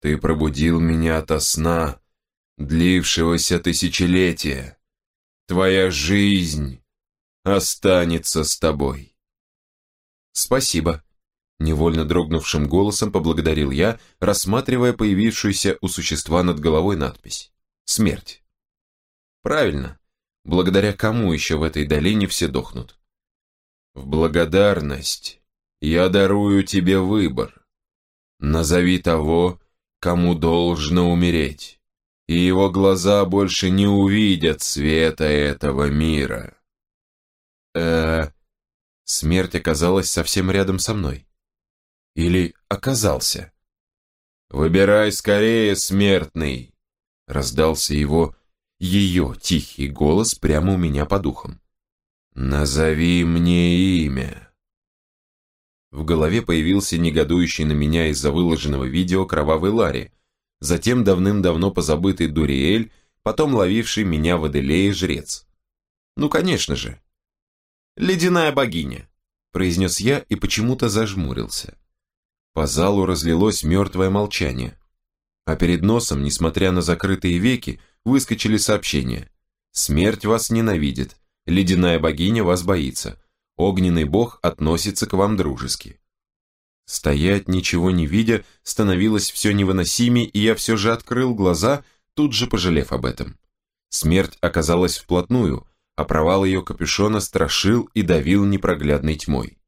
Ты пробудил меня ото сна, длившегося тысячелетия. Твоя жизнь останется с тобой. Спасибо. Невольно дрогнувшим голосом поблагодарил я, рассматривая появившуюся у существа над головой надпись. Смерть. Правильно. Благодаря кому еще в этой долине все дохнут? В благодарность я дарую тебе выбор. Назови того, кому должно умереть, и его глаза больше не увидят света этого мира. э Смерть оказалась совсем рядом со мной. Или оказался? «Выбирай скорее, смертный!» Раздался его, ее тихий голос прямо у меня по духам. «Назови мне имя!» В голове появился негодующий на меня из-за выложенного видео кровавый Ларри, затем давным-давно позабытый Дуриэль, потом ловивший меня в Аделее жрец. Ну, конечно же. «Ледяная богиня», — произнес я и почему-то зажмурился. По залу разлилось мертвое молчание. А перед носом, несмотря на закрытые веки, выскочили сообщения. «Смерть вас ненавидит, ледяная богиня вас боится, огненный бог относится к вам дружески». Стоять, ничего не видя, становилось все невыносимее, и я все же открыл глаза, тут же пожалев об этом. Смерть оказалась вплотную, а провал ее капюшона страшил и давил непроглядной тьмой.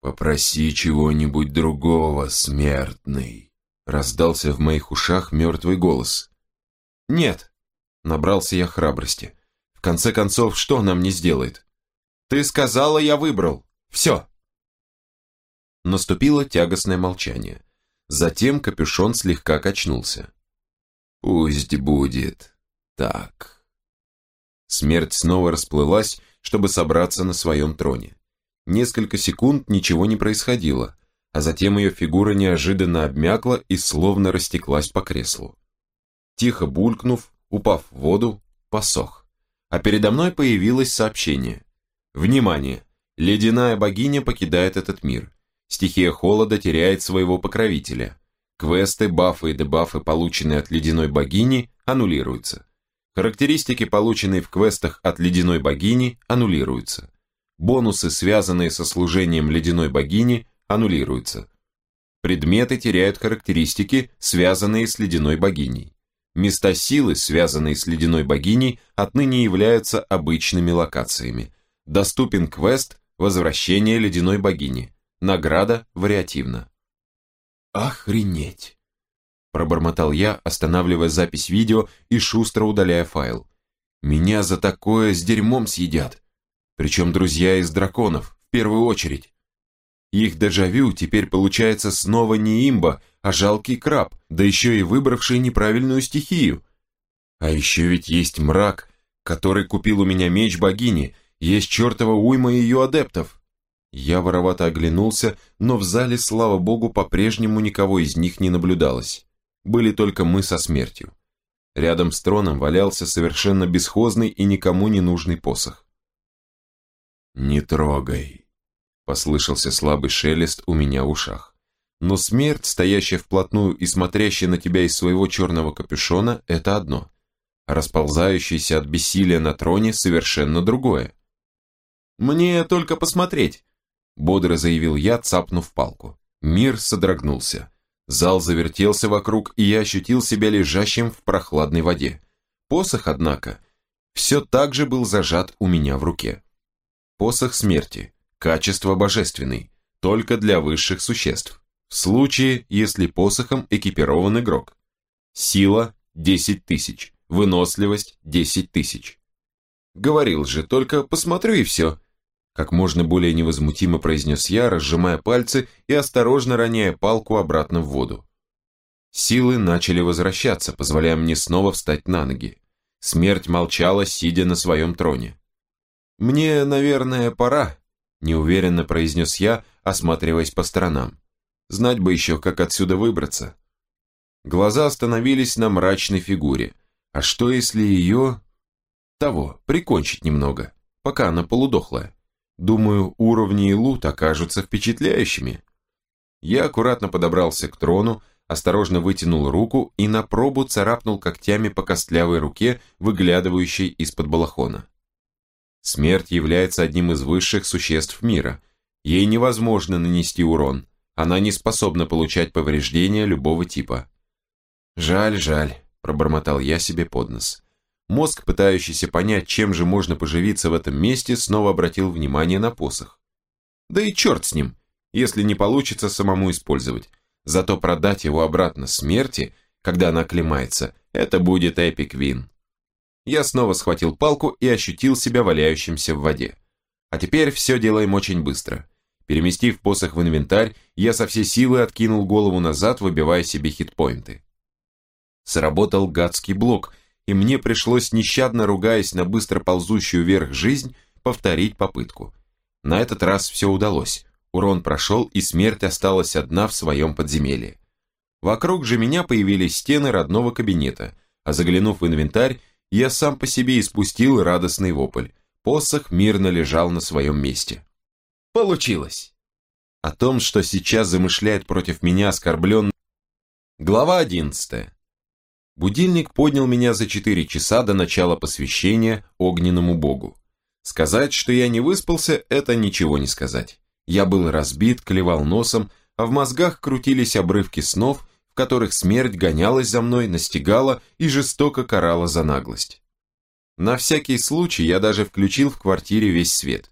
«Попроси чего-нибудь другого, смертный», — раздался в моих ушах мертвый голос. «Нет», — набрался я храбрости. «В конце концов, что она мне сделает?» «Ты сказала, я выбрал. Все». Наступило тягостное молчание. Затем капюшон слегка качнулся. «Пусть будет так». Смерть снова расплылась, чтобы собраться на своем троне. Несколько секунд ничего не происходило, а затем ее фигура неожиданно обмякла и словно растеклась по креслу. Тихо булькнув, упав в воду, посох. А передо мной появилось сообщение. Внимание! Ледяная богиня покидает этот мир. Стихия холода теряет своего покровителя. Квесты, бафы и дебафы, полученные от ледяной богини, аннулируются. Характеристики, полученные в квестах от ледяной богини, аннулируются. Бонусы, связанные со служением ледяной богини, аннулируются. Предметы теряют характеристики, связанные с ледяной богиней. Места силы, связанные с ледяной богиней, отныне являются обычными локациями. Доступен квест «Возвращение ледяной богини». Награда вариативна. «Охренеть!» Пробормотал я, останавливая запись видео и шустро удаляя файл. «Меня за такое с дерьмом съедят!» Причем друзья из драконов, в первую очередь. Их дежавю теперь получается снова не имба, а жалкий краб, да еще и выбравший неправильную стихию. А еще ведь есть мрак, который купил у меня меч богини, есть чертова уйма ее адептов. Я воровато оглянулся, но в зале, слава богу, по-прежнему никого из них не наблюдалось. Были только мы со смертью. Рядом с троном валялся совершенно бесхозный и никому не нужный посох. «Не трогай», — послышался слабый шелест у меня в ушах. Но смерть, стоящая вплотную и смотрящая на тебя из своего черного капюшона, это одно. А расползающаяся от бессилия на троне совершенно другое. «Мне только посмотреть», — бодро заявил я, цапнув палку. Мир содрогнулся. Зал завертелся вокруг, и я ощутил себя лежащим в прохладной воде. Посох, однако, все так же был зажат у меня в руке. Посох смерти. Качество божественный. Только для высших существ. В случае, если посохом экипирован игрок. Сила 10 тысяч. Выносливость 10 тысяч. Говорил же, только посмотрю и все. Как можно более невозмутимо произнес я, разжимая пальцы и осторожно роняя палку обратно в воду. Силы начали возвращаться, позволяя мне снова встать на ноги. Смерть молчала, сидя на своем троне. «Мне, наверное, пора», – неуверенно произнес я, осматриваясь по сторонам. «Знать бы еще, как отсюда выбраться». Глаза остановились на мрачной фигуре. А что, если ее... того, прикончить немного, пока она полудохлая? Думаю, уровни и лут окажутся впечатляющими. Я аккуратно подобрался к трону, осторожно вытянул руку и на пробу царапнул когтями по костлявой руке, выглядывающей из-под балахона. Смерть является одним из высших существ мира. Ей невозможно нанести урон. Она не способна получать повреждения любого типа. «Жаль, жаль», – пробормотал я себе под нос. Мозг, пытающийся понять, чем же можно поживиться в этом месте, снова обратил внимание на посох. Да и черт с ним, если не получится самому использовать. Зато продать его обратно смерти, когда она оклемается, это будет эпик вин. Я снова схватил палку и ощутил себя валяющимся в воде. А теперь все делаем очень быстро. Переместив посох в инвентарь, я со всей силы откинул голову назад, выбивая себе хитпоинты. Сработал гадский блок, и мне пришлось, нещадно ругаясь на быстро ползущую вверх жизнь, повторить попытку. На этот раз все удалось. Урон прошел, и смерть осталась одна в своем подземелье. Вокруг же меня появились стены родного кабинета, а заглянув в инвентарь, я сам по себе испустил радостный вопль. Посох мирно лежал на своем месте. Получилось! О том, что сейчас замышляет против меня оскорбленный... Глава одиннадцатая. Будильник поднял меня за четыре часа до начала посвящения огненному богу. Сказать, что я не выспался, это ничего не сказать. Я был разбит, клевал носом, а в мозгах крутились обрывки снов, в которых смерть гонялась за мной, настигала и жестоко карала за наглость. На всякий случай я даже включил в квартире весь свет.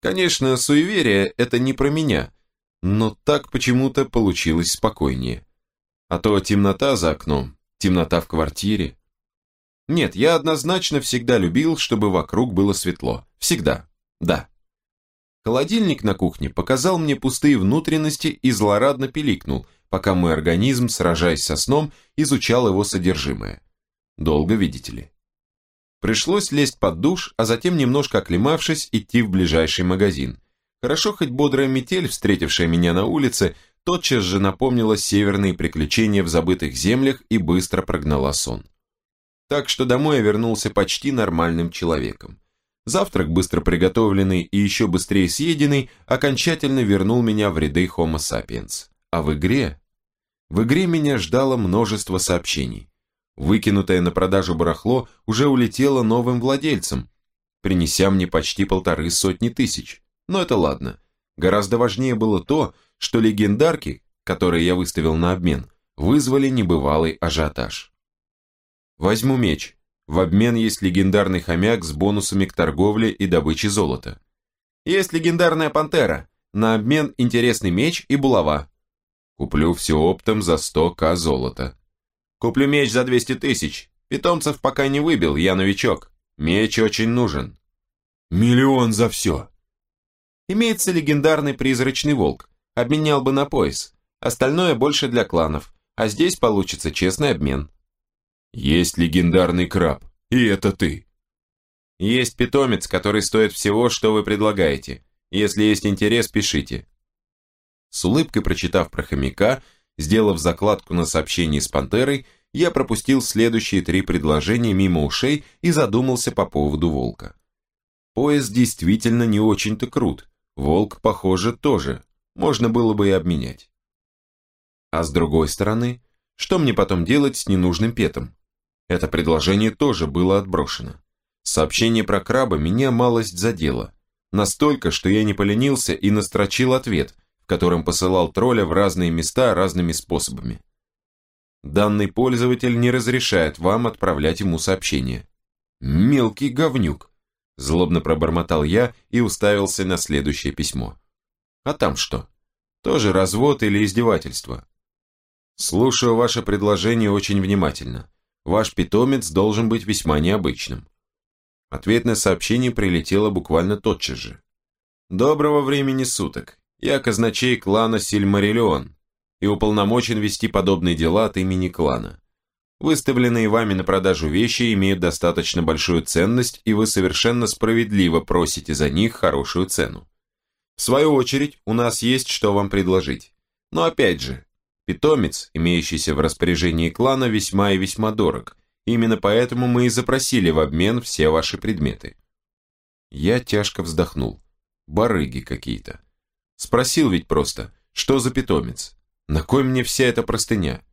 Конечно, суеверие – это не про меня, но так почему-то получилось спокойнее. А то темнота за окном, темнота в квартире. Нет, я однозначно всегда любил, чтобы вокруг было светло. Всегда. Да. Холодильник на кухне показал мне пустые внутренности и злорадно пиликнул, пока мой организм, сражаясь со сном, изучал его содержимое. Долго, видите ли. Пришлось лезть под душ, а затем, немножко оклемавшись, идти в ближайший магазин. Хорошо хоть бодрая метель, встретившая меня на улице, тотчас же напомнила северные приключения в забытых землях и быстро прогнала сон. Так что домой я вернулся почти нормальным человеком. Завтрак, быстро приготовленный и еще быстрее съеденный, окончательно вернул меня в ряды Homo sapiens. А в игре? В игре меня ждало множество сообщений. Выкинутое на продажу барахло уже улетело новым владельцам, принеся мне почти полторы сотни тысяч. Но это ладно. Гораздо важнее было то, что легендарки, которые я выставил на обмен, вызвали небывалый ажиотаж. Возьму меч, в обмен есть легендарный хомяк с бонусами к торговле и добыче золота. Есть легендарная пантера, на обмен интересный меч и булава. Куплю все оптом за 100к золота. Куплю меч за 200 тысяч. Питомцев пока не выбил, я новичок. Меч очень нужен. Миллион за все. Имеется легендарный призрачный волк. Обменял бы на пояс. Остальное больше для кланов. А здесь получится честный обмен. Есть легендарный краб, и это ты. Есть питомец, который стоит всего, что вы предлагаете. Если есть интерес, пишите. С улыбкой прочитав про хомяка, сделав закладку на сообщении с пантерой, я пропустил следующие три предложения мимо ушей и задумался по поводу волка. Пояс действительно не очень-то крут. Волк, похоже, тоже. Можно было бы и обменять. А с другой стороны, что мне потом делать с ненужным петом? Это предложение тоже было отброшено. Сообщение про краба меня малость задело. Настолько, что я не поленился и настрочил ответ, в котором посылал тролля в разные места разными способами. Данный пользователь не разрешает вам отправлять ему сообщение. Мелкий говнюк. Злобно пробормотал я и уставился на следующее письмо. А там что? Тоже развод или издевательство? Слушаю ваше предложение очень внимательно. Ваш питомец должен быть весьма необычным. Ответное сообщение прилетело буквально тотчас же. Доброго времени суток. Я казначей клана Сильмариллион и уполномочен вести подобные дела от имени клана. Выставленные вами на продажу вещи имеют достаточно большую ценность, и вы совершенно справедливо просите за них хорошую цену. В свою очередь, у нас есть что вам предложить. Но опять же, Питомец, имеющийся в распоряжении клана, весьма и весьма дорог. Именно поэтому мы и запросили в обмен все ваши предметы. Я тяжко вздохнул. Барыги какие-то. Спросил ведь просто, что за питомец? На кой мне вся эта простыня?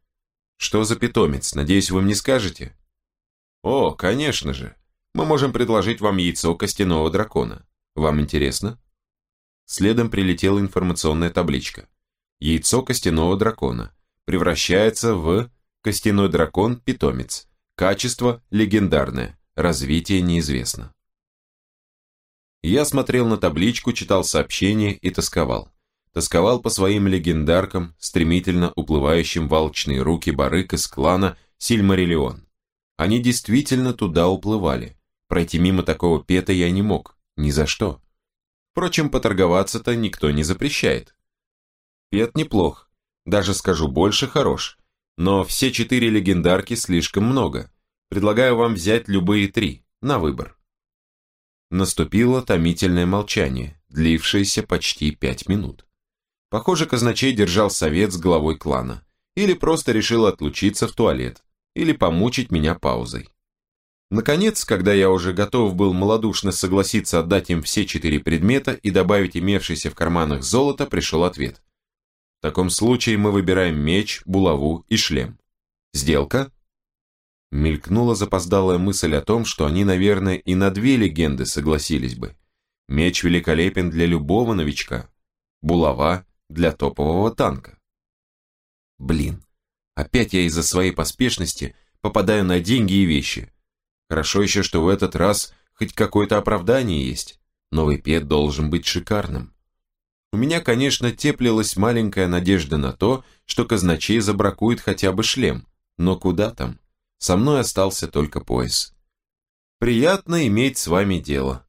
Что за питомец? Надеюсь, вы мне скажете? О, конечно же. Мы можем предложить вам яйцо костяного дракона. Вам интересно? Следом прилетела информационная табличка. Яйцо костяного дракона. Превращается в костяной дракон-питомец. Качество легендарное. Развитие неизвестно. Я смотрел на табличку, читал сообщения и тосковал. Тосковал по своим легендаркам, стремительно уплывающим в руки барык из клана Сильмариллион. Они действительно туда уплывали. Пройти мимо такого пета я не мог, ни за что. Впрочем, поторговаться-то никто не запрещает. Пет неплох, даже скажу больше хорош, но все четыре легендарки слишком много. Предлагаю вам взять любые три, на выбор. Наступило томительное молчание, длившееся почти пять минут. Похоже, казначей держал совет с главой клана, или просто решил отлучиться в туалет, или помучить меня паузой. Наконец, когда я уже готов был малодушно согласиться отдать им все четыре предмета и добавить имевшееся в карманах золото, пришел ответ. В таком случае мы выбираем меч, булаву и шлем. Сделка? Мелькнула запоздалая мысль о том, что они, наверное, и на две легенды согласились бы. Меч великолепен для любого новичка. Булава для топового танка. Блин, опять я из-за своей поспешности попадаю на деньги и вещи. Хорошо еще, что в этот раз хоть какое-то оправдание есть. Новый пет должен быть шикарным. У меня, конечно, теплилась маленькая надежда на то, что казначей забракует хотя бы шлем, но куда там? Со мной остался только пояс. Приятно иметь с вами дело.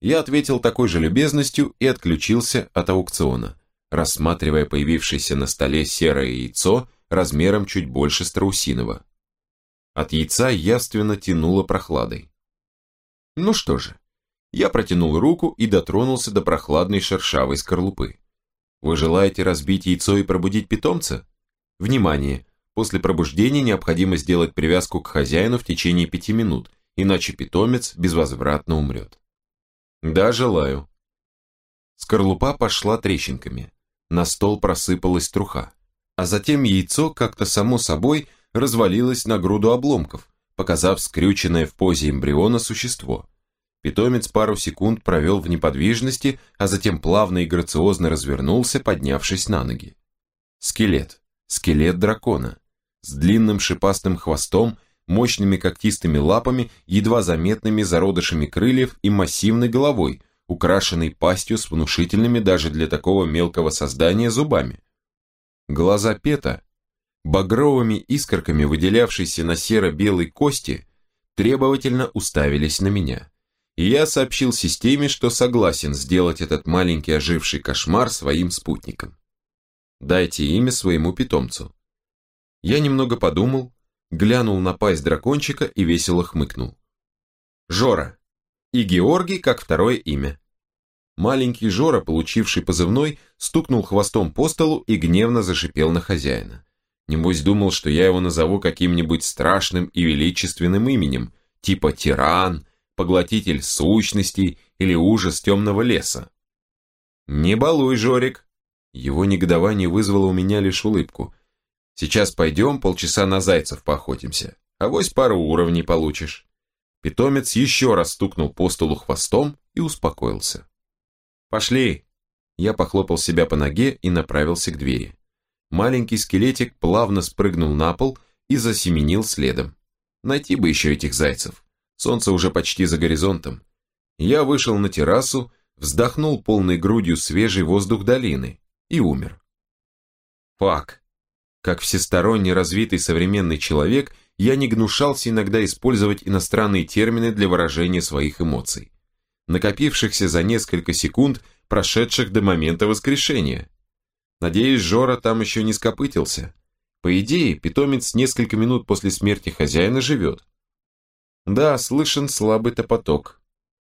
Я ответил такой же любезностью и отключился от аукциона, рассматривая появившееся на столе серое яйцо размером чуть больше страусиного. От яйца явственно тянуло прохладой. Ну что же, я протянул руку и дотронулся до прохладной шершавой скорлупы. Вы желаете разбить яйцо и пробудить питомца? Внимание! После пробуждения необходимо сделать привязку к хозяину в течение пяти минут, иначе питомец безвозвратно умрет. Да, желаю. Скорлупа пошла трещинками. На стол просыпалась труха. А затем яйцо как-то само собой развалилось на груду обломков, показав скрюченное в позе эмбриона существо. Питомец пару секунд провел в неподвижности, а затем плавно и грациозно развернулся, поднявшись на ноги. Скелет. Скелет дракона с длинным шипастым хвостом, мощными когтистыми лапами, едва заметными зародышами крыльев и массивной головой, украшенной пастью с внушительными даже для такого мелкого создания зубами. Глаза Пета, багровыми искорками выделявшиеся на серо-белой кости, требовательно уставились на меня. И я сообщил системе, что согласен сделать этот маленький оживший кошмар своим спутником. Дайте имя своему питомцу. Я немного подумал, глянул на пасть дракончика и весело хмыкнул. Жора. И Георгий как второе имя. Маленький Жора, получивший позывной, стукнул хвостом по столу и гневно зашипел на хозяина. Небось думал, что я его назову каким-нибудь страшным и величественным именем, типа тиран, поглотитель сущностей или ужас темного леса. Не балуй, Жорик. Его негодование вызвало у меня лишь улыбку – Сейчас пойдем полчаса на зайцев поохотимся. Авось пару уровней получишь. Питомец еще раз стукнул по столу хвостом и успокоился. «Пошли!» Я похлопал себя по ноге и направился к двери. Маленький скелетик плавно спрыгнул на пол и засеменил следом. Найти бы еще этих зайцев. Солнце уже почти за горизонтом. Я вышел на террасу, вздохнул полной грудью свежий воздух долины и умер. Фак. Как всесторонне развитый современный человек, я не гнушался иногда использовать иностранные термины для выражения своих эмоций, накопившихся за несколько секунд, прошедших до момента воскрешения. Надеюсь, Жора там еще не скопытился. По идее, питомец несколько минут после смерти хозяина живет. Да, слышен слабый топоток.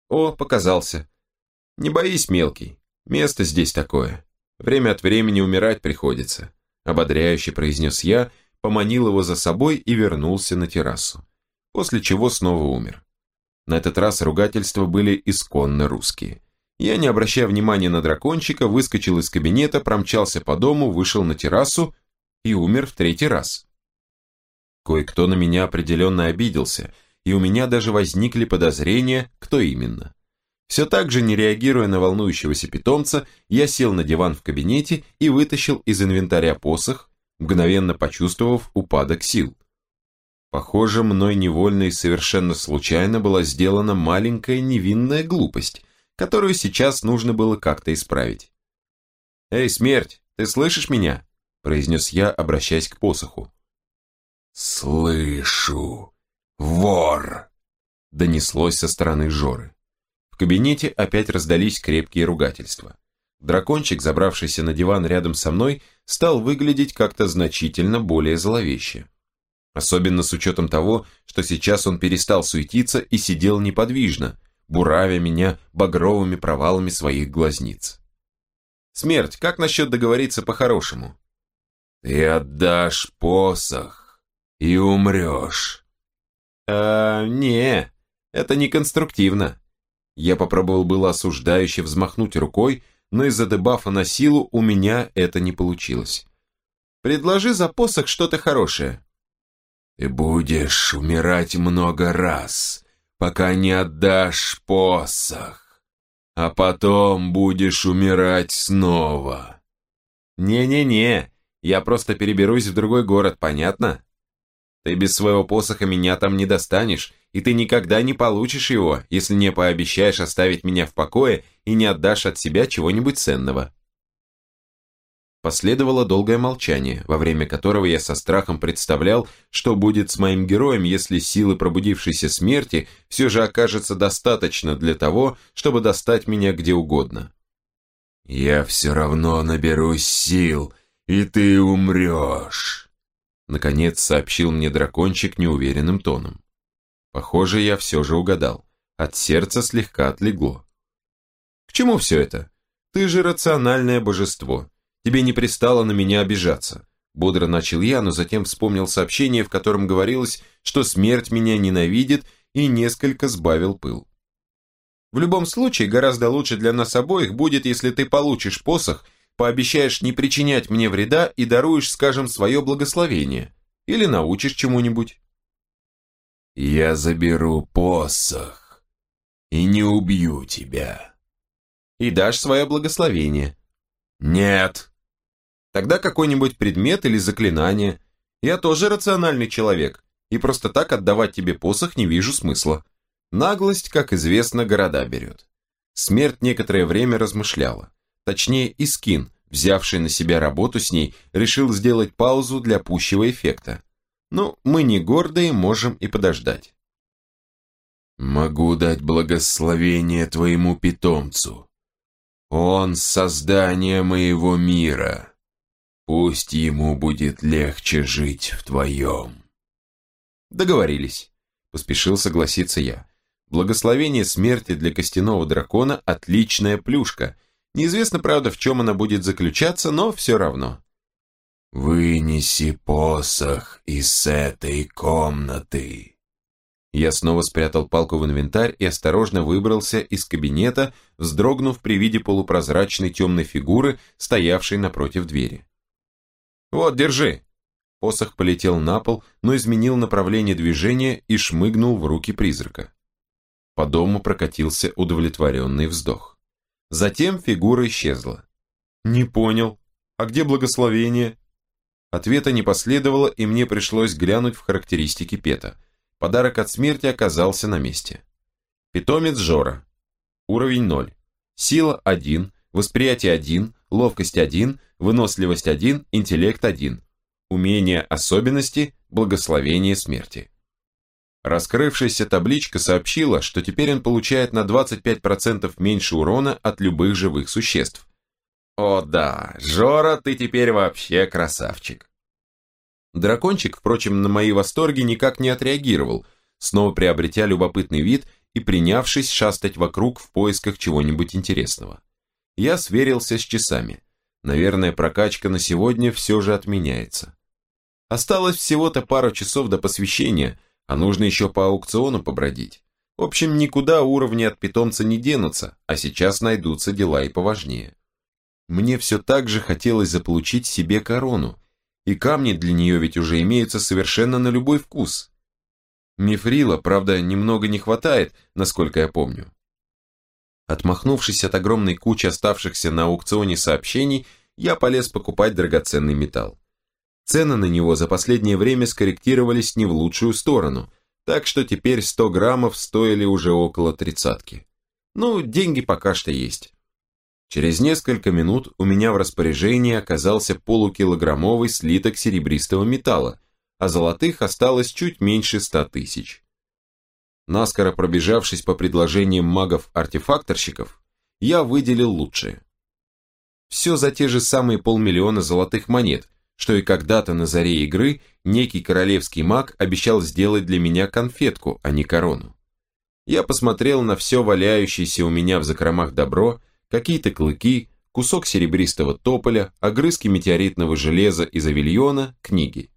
О, показался. Не боись, мелкий, место здесь такое. Время от времени умирать приходится ободряюще произнес я, поманил его за собой и вернулся на террасу, после чего снова умер. На этот раз ругательства были исконно русские. Я, не обращая внимания на дракончика, выскочил из кабинета, промчался по дому, вышел на террасу и умер в третий раз. Кое-кто на меня определенно обиделся, и у меня даже возникли подозрения, кто именно. Все так же, не реагируя на волнующегося питомца, я сел на диван в кабинете и вытащил из инвентаря посох, мгновенно почувствовав упадок сил. Похоже, мной невольно и совершенно случайно была сделана маленькая невинная глупость, которую сейчас нужно было как-то исправить. «Эй, смерть, ты слышишь меня?» произнес я, обращаясь к посоху. «Слышу! Вор!» донеслось со стороны Жоры. В кабинете опять раздались крепкие ругательства. Дракончик, забравшийся на диван рядом со мной, стал выглядеть как-то значительно более зловеще. Особенно с учетом того, что сейчас он перестал суетиться и сидел неподвижно, буравя меня багровыми провалами своих глазниц. «Смерть, как насчет договориться по-хорошему?» «Ты отдашь посох и умрешь». «А, не, это не конструктивно». Я попробовал было осуждающе взмахнуть рукой, но из-за дебафа на силу у меня это не получилось. «Предложи за посох что-то хорошее». «Ты будешь умирать много раз, пока не отдашь посох, а потом будешь умирать снова». «Не-не-не, я просто переберусь в другой город, понятно? Ты без своего посоха меня там не достанешь, и ты никогда не получишь его, если не пообещаешь оставить меня в покое и не отдашь от себя чего-нибудь ценного. Последовало долгое молчание, во время которого я со страхом представлял, что будет с моим героем, если силы пробудившейся смерти все же окажется достаточно для того, чтобы достать меня где угодно. «Я все равно наберусь сил», и ты умрешь», — наконец сообщил мне дракончик неуверенным тоном. Похоже, я все же угадал. От сердца слегка отлегло. «К чему все это? Ты же рациональное божество. Тебе не пристало на меня обижаться». Бодро начал я, но затем вспомнил сообщение, в котором говорилось, что смерть меня ненавидит, и несколько сбавил пыл. В любом случае, гораздо лучше для нас обоих будет, если ты получишь посох пообещаешь не причинять мне вреда и даруешь, скажем, свое благословение. Или научишь чему-нибудь. Я заберу посох и не убью тебя. И дашь свое благословение. Нет. Тогда какой-нибудь предмет или заклинание. Я тоже рациональный человек, и просто так отдавать тебе посох не вижу смысла. Наглость, как известно, города берет. Смерть некоторое время размышляла. Точнее, Искин, взявший на себя работу с ней, решил сделать паузу для пущего эффекта. Ну, мы не гордые, можем и подождать. «Могу дать благословение твоему питомцу. Он — создание моего мира. Пусть ему будет легче жить в твоем». «Договорились», — поспешил согласиться я. «Благословение смерти для костяного дракона — отличная плюшка, Неизвестно, правда, в чем она будет заключаться, но все равно. «Вынеси посох из этой комнаты». Я снова спрятал палку в инвентарь и осторожно выбрался из кабинета, вздрогнув при виде полупрозрачной темной фигуры, стоявшей напротив двери. «Вот, держи!» Посох полетел на пол, но изменил направление движения и шмыгнул в руки призрака. По дому прокатился удовлетворенный вздох. Затем фигура исчезла. «Не понял. А где благословение?» Ответа не последовало, и мне пришлось глянуть в характеристики Пета. Подарок от смерти оказался на месте. Питомец Жора. Уровень 0. Сила 1, восприятие 1, ловкость 1, выносливость 1, интеллект 1. Умение особенности, благословение смерти. Раскрывшаяся табличка сообщила, что теперь он получает на 25% меньше урона от любых живых существ. О да, Жора, ты теперь вообще красавчик. Дракончик, впрочем, на мои восторги никак не отреагировал, снова приобретя любопытный вид и принявшись шастать вокруг в поисках чего-нибудь интересного. Я сверился с часами. Наверное, прокачка на сегодня все же отменяется. Осталось всего-то пару часов до посвящения – а нужно еще по аукциону побродить. В общем, никуда уровни от питомца не денутся, а сейчас найдутся дела и поважнее. Мне все так же хотелось заполучить себе корону, И камни для нее ведь уже имеются совершенно на любой вкус. Мифрила, правда, немного не хватает, насколько я помню. Отмахнувшись от огромной кучи оставшихся на аукционе сообщений, я полез покупать драгоценный металл. Цены на него за последнее время скорректировались не в лучшую сторону, так что теперь 100 граммов стоили уже около тридцатки. Ну, деньги пока что есть. Через несколько минут у меня в распоряжении оказался полукилограммовый слиток серебристого металла, а золотых осталось чуть меньше ста тысяч. Наскоро пробежавшись по предложениям магов-артефакторщиков, я выделил лучшее. Все за те же самые полмиллиона золотых монет, что и когда-то на заре игры некий королевский маг обещал сделать для меня конфетку, а не корону. Я посмотрел на все валяющееся у меня в закромах добро, какие-то клыки, кусок серебристого тополя, огрызки метеоритного железа из авильона, книги.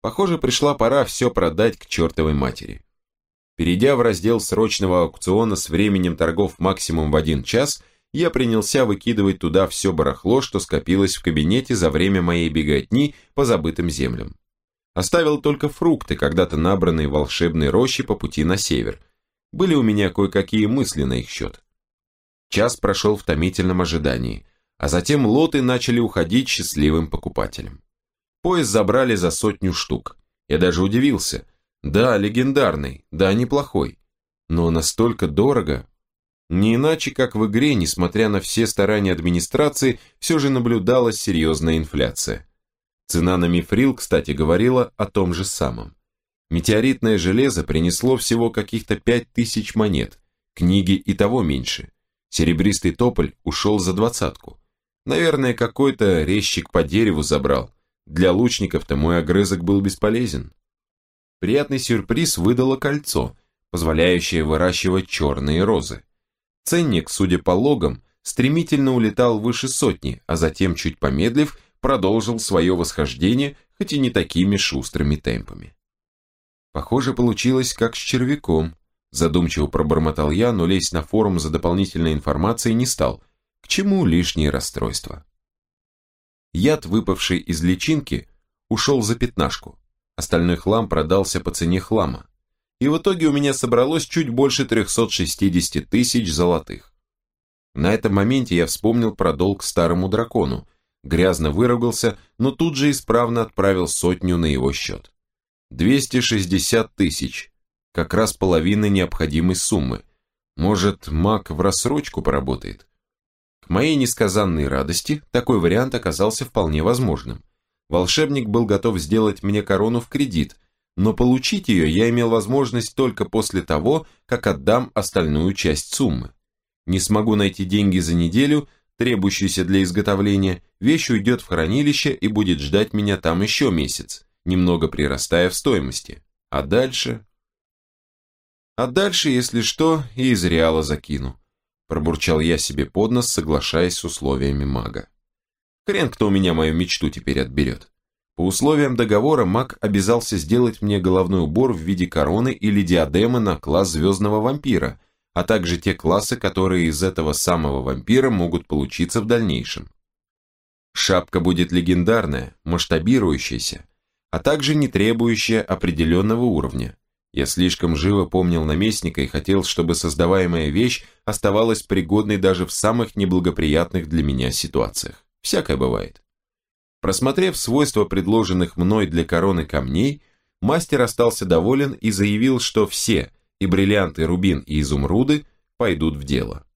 Похоже, пришла пора все продать к чертовой матери. Перейдя в раздел срочного аукциона с временем торгов максимум в один час, я принялся выкидывать туда все барахло, что скопилось в кабинете за время моей беготни по забытым землям. Оставил только фрукты, когда-то набранные волшебной роще по пути на север. Были у меня кое-какие мысли на их счет. Час прошел в томительном ожидании, а затем лоты начали уходить счастливым покупателям. Поезд забрали за сотню штук. Я даже удивился. Да, легендарный, да, неплохой. Но настолько дорого, не иначе, как в игре, несмотря на все старания администрации, все же наблюдалась серьезная инфляция. Цена на мифрил, кстати, говорила о том же самом. Метеоритное железо принесло всего каких-то пять тысяч монет, книги и того меньше. Серебристый тополь ушел за двадцатку. Наверное, какой-то резчик по дереву забрал. Для лучников-то мой огрызок был бесполезен. Приятный сюрприз выдало кольцо, позволяющее выращивать черные розы. Ценник, судя по логам, стремительно улетал выше сотни, а затем, чуть помедлив, продолжил свое восхождение, хоть и не такими шустрыми темпами. Похоже, получилось как с червяком. Задумчиво пробормотал я, но лезть на форум за дополнительной информацией не стал. К чему лишние расстройства? Яд, выпавший из личинки, ушел за пятнашку. Остальной хлам продался по цене хлама и в итоге у меня собралось чуть больше 360 тысяч золотых. На этом моменте я вспомнил про долг старому дракону, грязно выругался, но тут же исправно отправил сотню на его счет. 260 тысяч, как раз половина необходимой суммы. Может, маг в рассрочку поработает? К моей несказанной радости, такой вариант оказался вполне возможным. Волшебник был готов сделать мне корону в кредит – но получить ее я имел возможность только после того, как отдам остальную часть суммы. Не смогу найти деньги за неделю, требующиеся для изготовления, вещь уйдет в хранилище и будет ждать меня там еще месяц, немного прирастая в стоимости. А дальше... А дальше, если что, и из реала закину. Пробурчал я себе под нос, соглашаясь с условиями мага. Хрен кто у меня мою мечту теперь отберет. По условиям договора маг обязался сделать мне головной убор в виде короны или диадемы на класс звездного вампира, а также те классы, которые из этого самого вампира могут получиться в дальнейшем. Шапка будет легендарная, масштабирующаяся, а также не требующая определенного уровня. Я слишком живо помнил наместника и хотел, чтобы создаваемая вещь оставалась пригодной даже в самых неблагоприятных для меня ситуациях. Всякое бывает. Просмотрев свойства предложенных мной для короны камней, мастер остался доволен и заявил, что все, и бриллианты, рубин, и изумруды, пойдут в дело.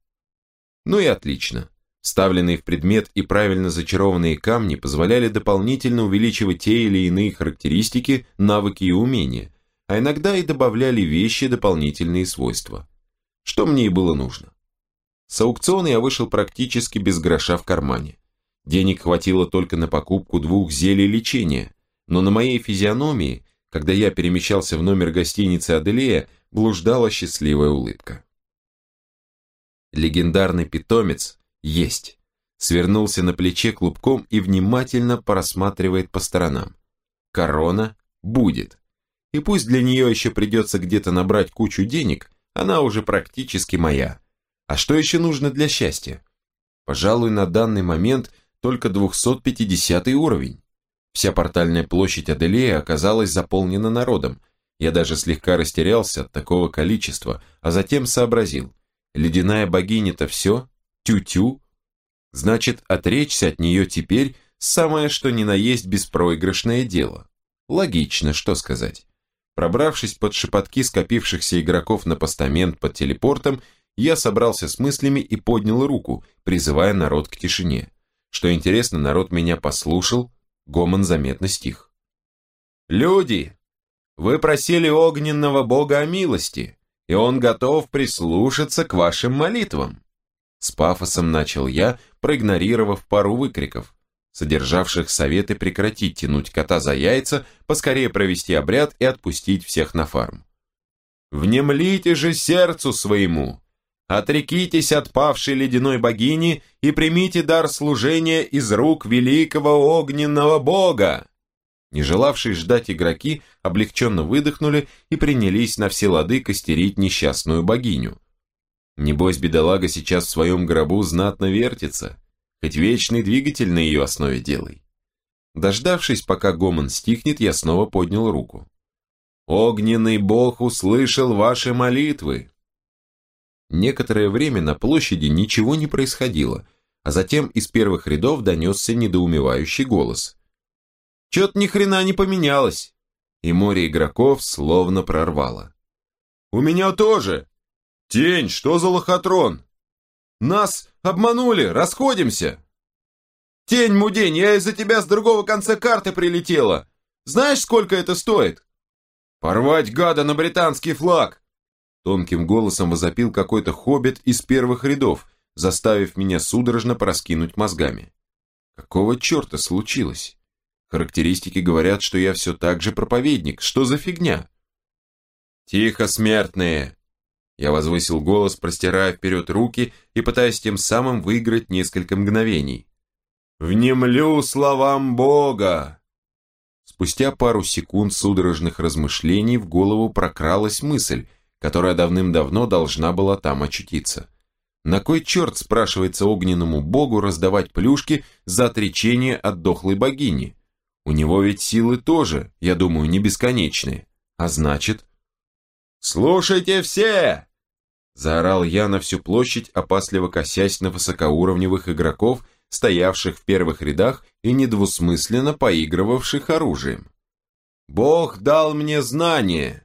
Ну и отлично. Ставленные в предмет и правильно зачарованные камни позволяли дополнительно увеличивать те или иные характеристики, навыки и умения, а иногда и добавляли вещи дополнительные свойства. Что мне и было нужно. С аукциона я вышел практически без гроша в кармане. Денег хватило только на покупку двух зелий лечения, но на моей физиономии, когда я перемещался в номер гостиницы Аделея, блуждала счастливая улыбка. Легендарный питомец есть. Свернулся на плече клубком и внимательно просматривает по сторонам. Корона будет. И пусть для нее еще придется где-то набрать кучу денег, она уже практически моя. А что еще нужно для счастья? Пожалуй, на данный момент только 250 уровень. Вся портальная площадь Аделея оказалась заполнена народом. Я даже слегка растерялся от такого количества, а затем сообразил. Ледяная богиня-то все? Тю-тю? Значит, отречься от нее теперь самое что ни на есть беспроигрышное дело. Логично, что сказать. Пробравшись под шепотки скопившихся игроков на постамент под телепортом, я собрался с мыслями и поднял руку, призывая народ к тишине. Что интересно, народ меня послушал, гомон заметно стих. «Люди, вы просили огненного бога о милости, и он готов прислушаться к вашим молитвам». С пафосом начал я, проигнорировав пару выкриков, содержавших советы прекратить тянуть кота за яйца, поскорее провести обряд и отпустить всех на фарм. «Внемлите же сердцу своему! Отрекитесь от павшей ледяной богини и примите дар служения из рук великого огненного бога!» Не желавшие ждать игроки облегченно выдохнули и принялись на все лады костерить несчастную богиню. Небось, бедолага сейчас в своем гробу знатно вертится, хоть вечный двигатель на ее основе делай. Дождавшись, пока гомон стихнет, я снова поднял руку. «Огненный бог услышал ваши молитвы!» Некоторое время на площади ничего не происходило, а затем из первых рядов донесся недоумевающий голос. «Чё-то ни хрена не поменялось!» И море игроков словно прорвало. «У меня тоже!» «Тень, что за лохотрон?» «Нас обманули, расходимся!» «Тень, мудень, я из-за тебя с другого конца карты прилетела! Знаешь, сколько это стоит?» «Порвать гада на британский флаг!» Тонким голосом возопил какой-то хоббит из первых рядов, заставив меня судорожно пораскинуть мозгами. Какого черта случилось? Характеристики говорят, что я все так же проповедник. Что за фигня? Тихо, смертные! Я возвысил голос, простирая вперед руки и пытаясь тем самым выиграть несколько мгновений. «Внемлю словам Бога!» Спустя пару секунд судорожных размышлений в голову прокралась мысль – которая давным-давно должна была там очутиться. На кой черт, спрашивается огненному богу, раздавать плюшки за отречение от дохлой богини? У него ведь силы тоже, я думаю, не бесконечные. А значит... «Слушайте все!» Заорал я на всю площадь, опасливо косясь на высокоуровневых игроков, стоявших в первых рядах и недвусмысленно поигрывавших оружием. «Бог дал мне знание,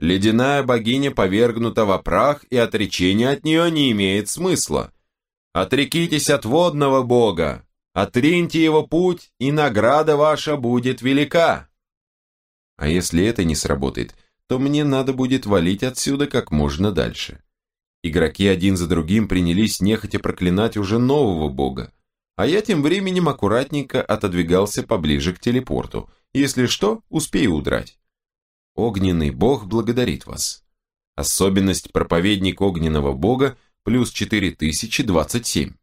Ледяная богиня повергнута во прах, и отречение от нее не имеет смысла. Отрекитесь от водного бога, отриньте его путь, и награда ваша будет велика. А если это не сработает, то мне надо будет валить отсюда как можно дальше. Игроки один за другим принялись нехотя проклинать уже нового бога, а я тем временем аккуратненько отодвигался поближе к телепорту. Если что, успею удрать. Огненный бог благодарит вас. Особенность проповедник огненного бога плюс 4027.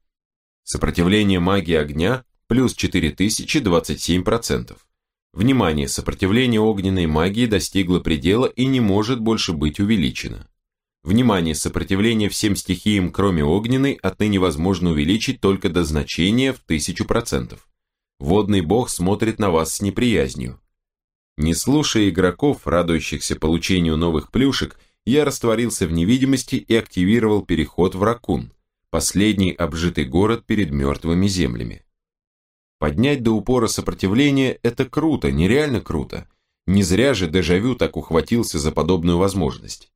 Сопротивление магии огня плюс 4027%. Внимание, сопротивление огненной магии достигло предела и не может больше быть увеличено. Внимание, сопротивление всем стихиям, кроме огненной, отныне возможно увеличить только до значения в 1000%. Водный бог смотрит на вас с неприязнью. Не слушая игроков, радующихся получению новых плюшек, я растворился в невидимости и активировал переход в Ракун, последний обжитый город перед мертвыми землями. Поднять до упора сопротивление – это круто, нереально круто. Не зря же дежавю так ухватился за подобную возможность.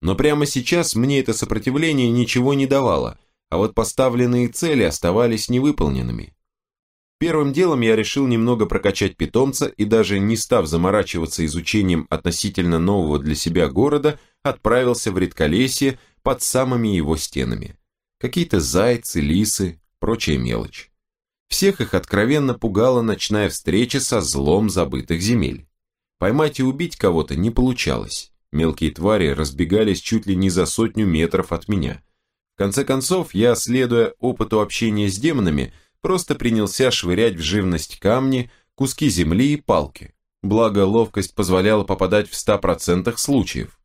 Но прямо сейчас мне это сопротивление ничего не давало, а вот поставленные цели оставались невыполненными. Первым делом я решил немного прокачать питомца и даже не став заморачиваться изучением относительно нового для себя города, отправился в редколесье под самыми его стенами. Какие-то зайцы, лисы, прочая мелочь. Всех их откровенно пугала ночная встреча со злом забытых земель. Поймать и убить кого-то не получалось. Мелкие твари разбегались чуть ли не за сотню метров от меня. В конце концов, я, следуя опыту общения с демонами, просто принялся швырять в живность камни, куски земли и палки. Благо, ловкость позволяла попадать в 100% случаев.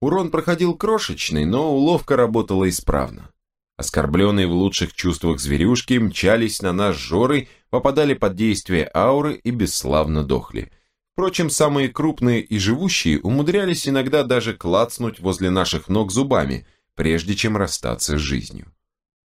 Урон проходил крошечный, но уловка работала исправно. Оскорбленные в лучших чувствах зверюшки мчались на нас жорой, попадали под действие ауры и бесславно дохли. Впрочем, самые крупные и живущие умудрялись иногда даже клацнуть возле наших ног зубами, прежде чем расстаться с жизнью.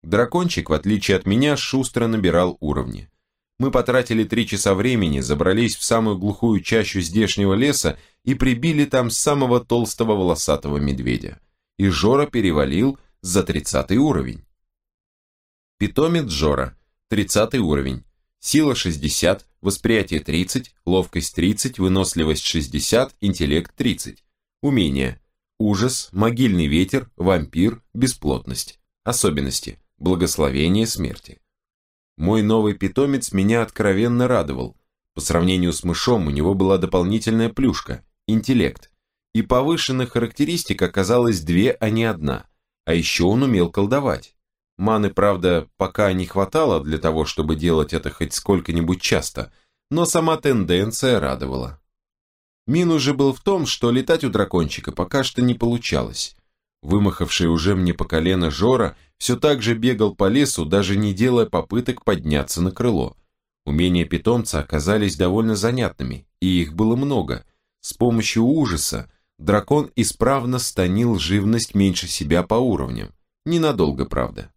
Дракончик, в отличие от меня, шустро набирал уровни. Мы потратили три часа времени, забрались в самую глухую чащу здешнего леса и прибили там самого толстого волосатого медведя. И Жора перевалил за тридцатый уровень. Питомец Жора, тридцатый уровень. Сила 60, восприятие 30, ловкость 30, выносливость 60, интеллект 30. Умения. Ужас, могильный ветер, вампир, бесплотность. Особенности. Благословение смерти. Мой новый питомец меня откровенно радовал. По сравнению с мышом у него была дополнительная плюшка – интеллект. И повышенных характеристик оказалось две, а не одна. А еще он умел колдовать. Маны, правда, пока не хватало для того, чтобы делать это хоть сколько-нибудь часто, но сама тенденция радовала. Минус же был в том, что летать у дракончика пока что не получалось. Вымахавший уже мне по колено Жора все так же бегал по лесу, даже не делая попыток подняться на крыло. Умения питомца оказались довольно занятными, и их было много. С помощью ужаса дракон исправно станил живность меньше себя по уровням. Ненадолго, правда.